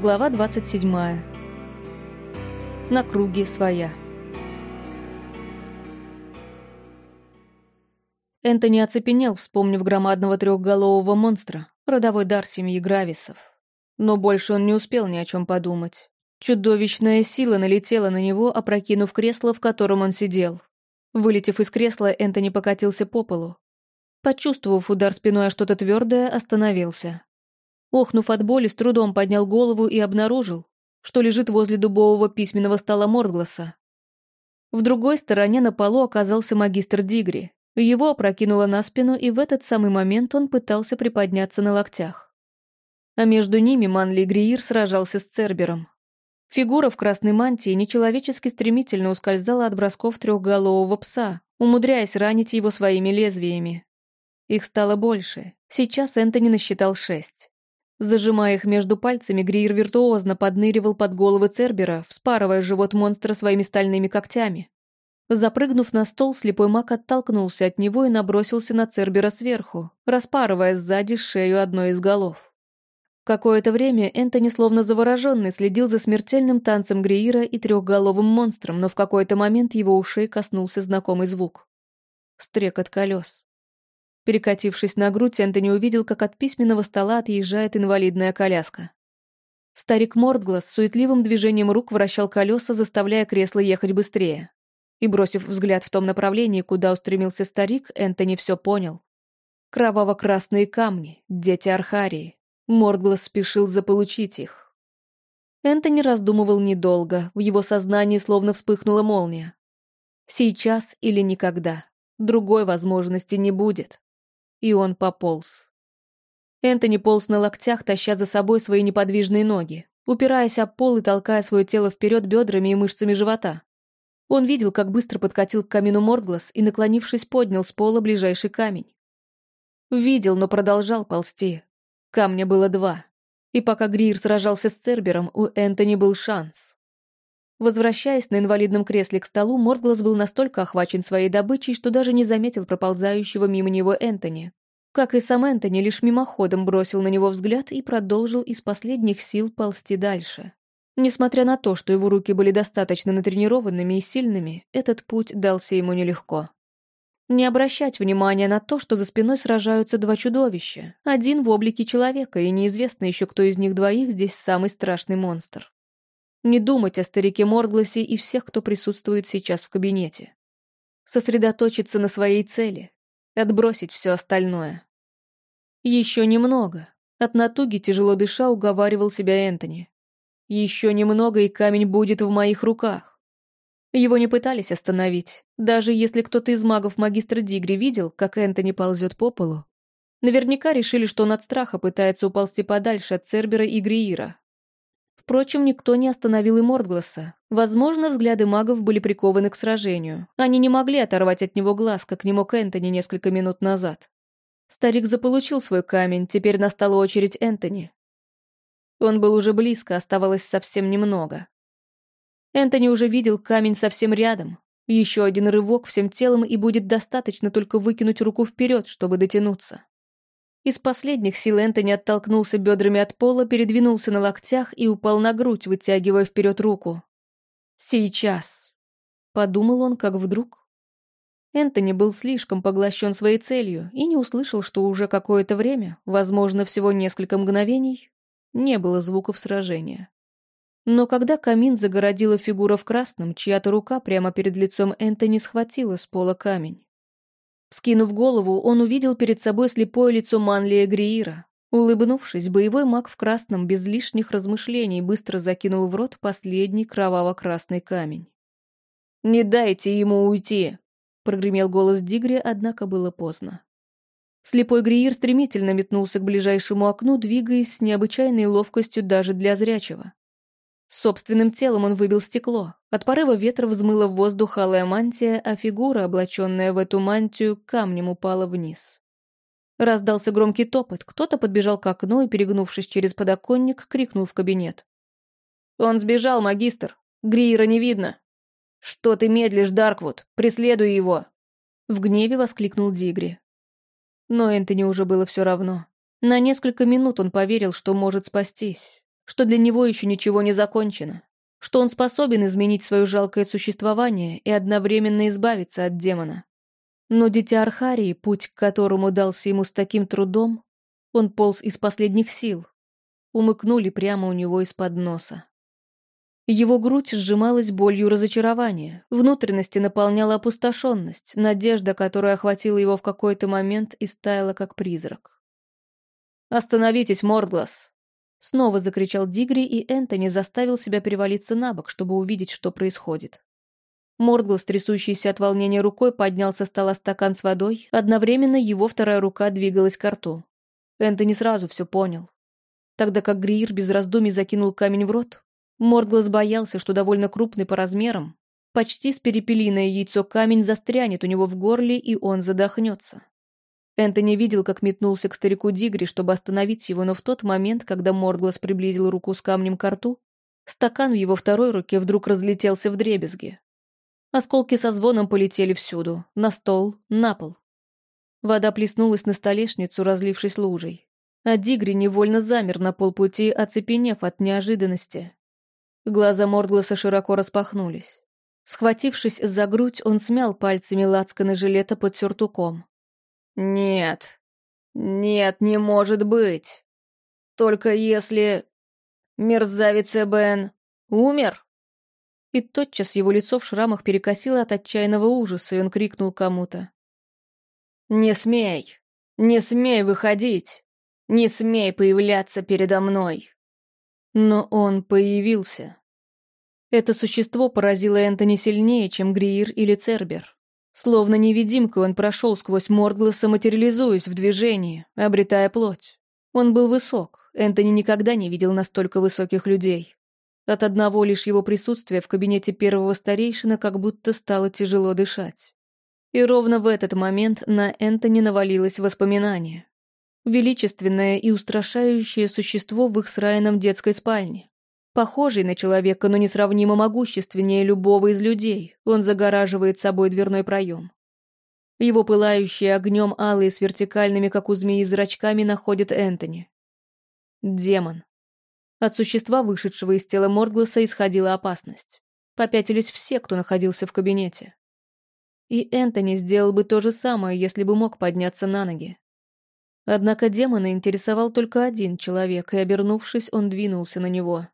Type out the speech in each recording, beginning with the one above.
Глава 27. На круге своя. Энтони оцепенел, вспомнив громадного трехголового монстра, родовой дар семьи Грависов. Но больше он не успел ни о чем подумать. Чудовищная сила налетела на него, опрокинув кресло, в котором он сидел. Вылетев из кресла, Энтони покатился по полу. Почувствовав удар спиной о что-то твердое, остановился. Охнув от боли, с трудом поднял голову и обнаружил, что лежит возле дубового письменного стола Мордгласа. В другой стороне на полу оказался магистр Дигри. Его опрокинуло на спину, и в этот самый момент он пытался приподняться на локтях. А между ними Манли Гриир сражался с Цербером. Фигура в красной мантии нечеловечески стремительно ускользала от бросков трехголового пса, умудряясь ранить его своими лезвиями. Их стало больше. Сейчас Энтони насчитал шесть. Зажимая их между пальцами, Гриер виртуозно подныривал под головы Цербера, вспарывая живот монстра своими стальными когтями. Запрыгнув на стол, слепой маг оттолкнулся от него и набросился на Цербера сверху, распарывая сзади шею одной из голов. Какое-то время Энтони, словно завороженный, следил за смертельным танцем Гриира и трехголовым монстром, но в какой-то момент его ушей коснулся знакомый звук. Стрекот колес. Перекатившись на грудь, Энтони увидел, как от письменного стола отъезжает инвалидная коляска. Старик Мордглас суетливым движением рук вращал колеса, заставляя кресло ехать быстрее. И, бросив взгляд в том направлении, куда устремился старик, Энтони все понял. Кроваво-красные камни, дети Архарии. Мордглас спешил заполучить их. Энтони раздумывал недолго, в его сознании словно вспыхнула молния. Сейчас или никогда. Другой возможности не будет и он пополз. Энтони полз на локтях, таща за собой свои неподвижные ноги, упираясь об пол и толкая свое тело вперед бедрами и мышцами живота. Он видел, как быстро подкатил к камину Мордглас и, наклонившись, поднял с пола ближайший камень. Видел, но продолжал ползти. Камня было два. И пока Грир сражался с Цербером, у Энтони был шанс. Возвращаясь на инвалидном кресле к столу, Мордглас был настолько охвачен своей добычей, что даже не заметил проползающего мимо него Энтони. Как и сам Энтони, лишь мимоходом бросил на него взгляд и продолжил из последних сил ползти дальше. Несмотря на то, что его руки были достаточно натренированными и сильными, этот путь дался ему нелегко. Не обращать внимания на то, что за спиной сражаются два чудовища. Один в облике человека, и неизвестно еще, кто из них двоих здесь самый страшный монстр. Не думать о старике Моргласе и всех, кто присутствует сейчас в кабинете. Сосредоточиться на своей цели. Отбросить все остальное. Еще немного. От натуги, тяжело дыша, уговаривал себя Энтони. Еще немного, и камень будет в моих руках. Его не пытались остановить. Даже если кто-то из магов магистра Дигри видел, как Энтони ползет по полу, наверняка решили, что он от страха пытается уползти подальше от Цербера и Гриира, Впрочем, никто не остановил и Мордгласа. Возможно, взгляды магов были прикованы к сражению. Они не могли оторвать от него глаз, как не мог Энтони несколько минут назад. Старик заполучил свой камень, теперь настала очередь Энтони. Он был уже близко, оставалось совсем немного. Энтони уже видел камень совсем рядом. Еще один рывок всем телом, и будет достаточно только выкинуть руку вперед, чтобы дотянуться. Из последних сил Энтони оттолкнулся бедрами от пола, передвинулся на локтях и упал на грудь, вытягивая вперед руку. «Сейчас», — подумал он, как вдруг. Энтони был слишком поглощен своей целью и не услышал, что уже какое-то время, возможно, всего несколько мгновений, не было звуков сражения. Но когда камин загородила фигура в красном, чья-то рука прямо перед лицом Энтони схватила с пола камень. Скинув голову, он увидел перед собой слепое лицо Манлия Гриира. Улыбнувшись, боевой маг в красном без лишних размышлений быстро закинул в рот последний кроваво-красный камень. «Не дайте ему уйти!» — прогремел голос Дигри, однако было поздно. Слепой Гриир стремительно метнулся к ближайшему окну, двигаясь с необычайной ловкостью даже для зрячего. Собственным телом он выбил стекло. От порыва ветра взмыла в воздух алая мантия, а фигура, облаченная в эту мантию, камнем упала вниз. Раздался громкий топот, кто-то подбежал к окну и, перегнувшись через подоконник, крикнул в кабинет. «Он сбежал, магистр! Гриера не видно!» «Что ты медлишь, Дарквуд? Преследуй его!» В гневе воскликнул Дигри. Но Энтони уже было все равно. На несколько минут он поверил, что может спастись. Что для него еще ничего не закончено, что он способен изменить свое жалкое существование и одновременно избавиться от демона. Но дитя Архарии, путь к которому дался ему с таким трудом, он полз из последних сил, умыкнули прямо у него из-под носа. Его грудь сжималась болью разочарования, внутренности наполняла опустошенность, надежда, которая охватила его в какой-то момент и стаяла как призрак. «Остановитесь, Мордглас!» Снова закричал Дигри, и Энтони заставил себя перевалиться на бок, чтобы увидеть, что происходит. Мордглас, трясущийся от волнения рукой, поднял со стола стакан с водой, одновременно его вторая рука двигалась к рту. Энтони сразу все понял. Тогда как Гриир без раздумий закинул камень в рот, Мордглас боялся, что довольно крупный по размерам, почти с перепелиное яйцо камень застрянет у него в горле, и он задохнется. Энтони видел, как метнулся к старику Дигри, чтобы остановить его, но в тот момент, когда Мордглас приблизил руку с камнем к рту, стакан в его второй руке вдруг разлетелся в дребезги. Осколки со звоном полетели всюду, на стол, на пол. Вода плеснулась на столешницу, разлившись лужей. А Дигри невольно замер на полпути, оцепенев от неожиданности. Глаза Мордгласа широко распахнулись. Схватившись за грудь, он смял пальцами лацканы жилета под сюртуком. «Нет. Нет, не может быть. Только если... Мерзавец Эбен умер?» И тотчас его лицо в шрамах перекосило от отчаянного ужаса, и он крикнул кому-то. «Не смей! Не смей выходить! Не смей появляться передо мной!» Но он появился. Это существо поразило Энтони сильнее, чем Гриир или Цербер. Словно невидимкой он прошел сквозь Мордгласа, материализуясь в движении, обретая плоть. Он был высок, Энтони никогда не видел настолько высоких людей. От одного лишь его присутствия в кабинете первого старейшина как будто стало тяжело дышать. И ровно в этот момент на Энтони навалилось воспоминание. Величественное и устрашающее существо в их с Райаном детской спальне. Похожий на человека, но несравнимо могущественнее любого из людей, он загораживает собой дверной проем. Его пылающие огнем алые с вертикальными, как у змеи, зрачками находит Энтони. Демон. От существа, вышедшего из тела Мордгласа, исходила опасность. Попятились все, кто находился в кабинете. И Энтони сделал бы то же самое, если бы мог подняться на ноги. Однако демона интересовал только один человек, и, обернувшись, он двинулся на него.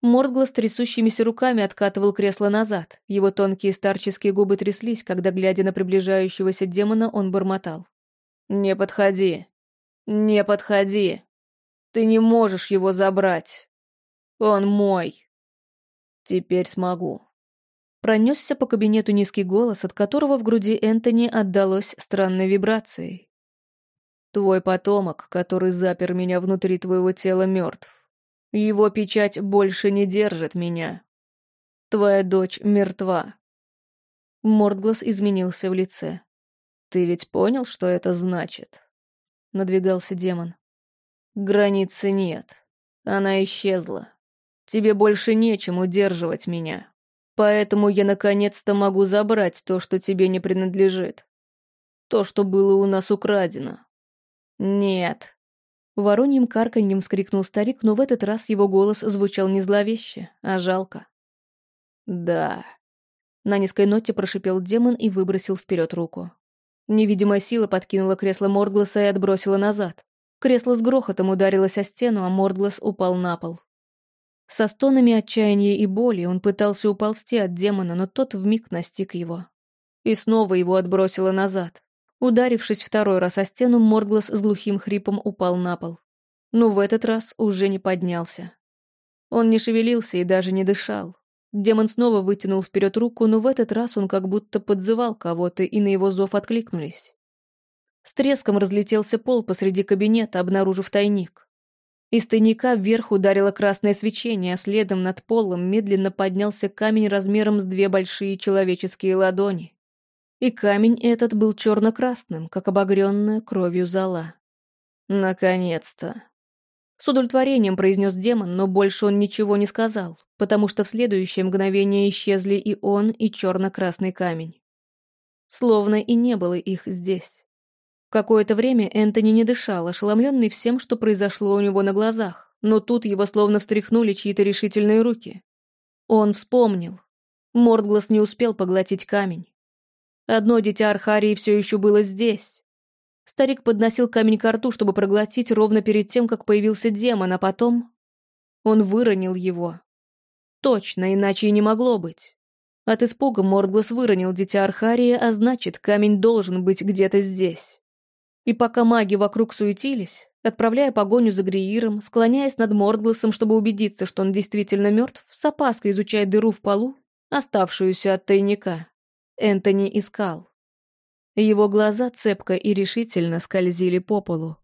Мордглас трясущимися руками откатывал кресло назад. Его тонкие старческие губы тряслись, когда, глядя на приближающегося демона, он бормотал. «Не подходи! Не подходи! Ты не можешь его забрать! Он мой! Теперь смогу!» Пронесся по кабинету низкий голос, от которого в груди Энтони отдалось странной вибрацией. «Твой потомок, который запер меня внутри твоего тела, мертв. Его печать больше не держит меня. Твоя дочь мертва. Мордглас изменился в лице. Ты ведь понял, что это значит? Надвигался демон. Границы нет. Она исчезла. Тебе больше нечем удерживать меня. Поэтому я наконец-то могу забрать то, что тебе не принадлежит. То, что было у нас украдено. Нет, Вороньим карканьем вскрикнул старик, но в этот раз его голос звучал не зловеще, а жалко. «Да». На низкой ноте прошипел демон и выбросил вперед руку. Невидимая сила подкинула кресло Мордгласа и отбросила назад. Кресло с грохотом ударилось о стену, а Мордглас упал на пол. Со стонами отчаяния и боли он пытался уползти от демона, но тот вмиг настиг его. И снова его отбросило назад. Ударившись второй раз о стену, Мордглас с глухим хрипом упал на пол. Но в этот раз уже не поднялся. Он не шевелился и даже не дышал. Демон снова вытянул вперед руку, но в этот раз он как будто подзывал кого-то, и на его зов откликнулись. С треском разлетелся пол посреди кабинета, обнаружив тайник. Из тайника вверх ударило красное свечение, а следом над полом медленно поднялся камень размером с две большие человеческие ладони и камень этот был черно-красным, как обогренная кровью зола. «Наконец-то!» С удовлетворением произнес демон, но больше он ничего не сказал, потому что в следующее мгновение исчезли и он, и черно-красный камень. Словно и не было их здесь. Какое-то время Энтони не дышал, ошеломленный всем, что произошло у него на глазах. но тут его словно встряхнули чьи-то решительные руки. Он вспомнил. Мордглас не успел поглотить камень. Одно дитя Архарии все еще было здесь. Старик подносил камень к рту, чтобы проглотить ровно перед тем, как появился демон, а потом он выронил его. Точно, иначе и не могло быть. От испуга Мордглас выронил дитя Архарии, а значит, камень должен быть где-то здесь. И пока маги вокруг суетились, отправляя погоню за Грииром, склоняясь над Мордгласом, чтобы убедиться, что он действительно мертв, с опаской изучая дыру в полу, оставшуюся от тайника, Энтони искал. Его глаза цепко и решительно скользили по полу.